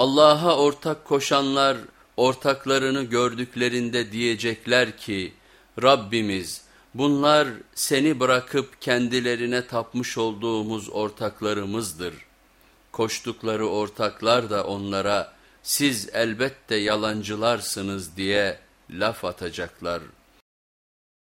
Allah'a ortak koşanlar ortaklarını gördüklerinde diyecekler ki Rabbimiz bunlar seni bırakıp kendilerine tapmış olduğumuz ortaklarımızdır. Koştukları ortaklar da onlara siz elbette yalancılarsınız diye laf atacaklar.''